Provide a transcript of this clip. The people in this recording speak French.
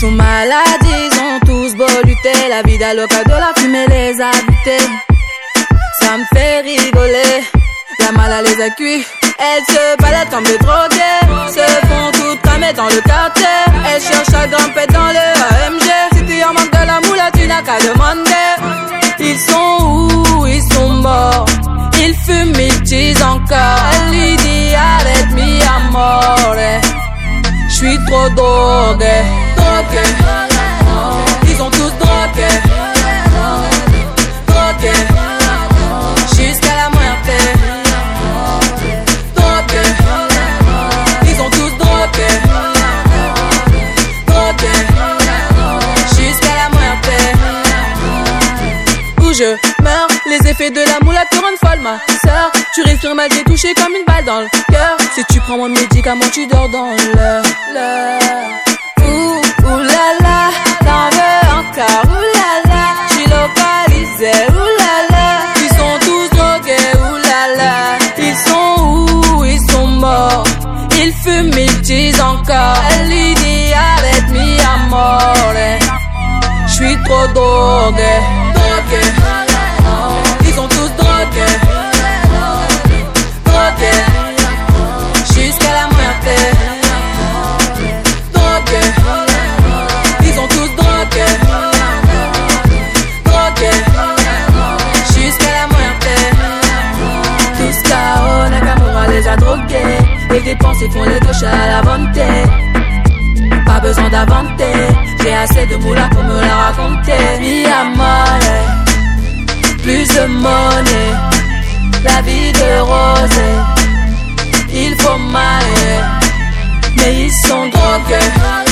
sont malades, ils ont tous beau lutter. La vie d'Aloca de la fumée les a butés. Ça me fait rigoler. La mala les a cuits. Elles se baladent comme des drogués. Se font toutes cramer dans le quartier. Elles cherchent à grimper dans le AMG. Si tu en manques de la moula, tu n'as qu'à demander. Ils sont où? Ils sont morts. Ils fument, ils disent encore. Elle lui dit arrête mi amore. J'suis trop drogué, drogué. Ils ont tous drogué, drogué. Jusqu'à la muerte. Drogué. Ils ont tous drogué, drogué. Jusqu'à la muerte où je meurs. Les effets de la moula te rendent folle, ma sœur. Tu respires mal, t'es touché comme une balle dans le cœur. Si tu prends mon médicament, tu dors dans l'heure. Là, t'en veux encore, là. J'suis localisé, là. Ils sont tous drogués, là. Ils sont où, ils sont morts. Ils fument, ils disent encore. Elle dit arrête mi amore. J'suis trop drogué. Dépenses font les gauches à la volonté. Pas besoin d'inventer, j'ai assez de moula pour me la raconter. Mi amore, plus de monnaie, la vie de rose. Il faut mailler, mais ils sont drogués.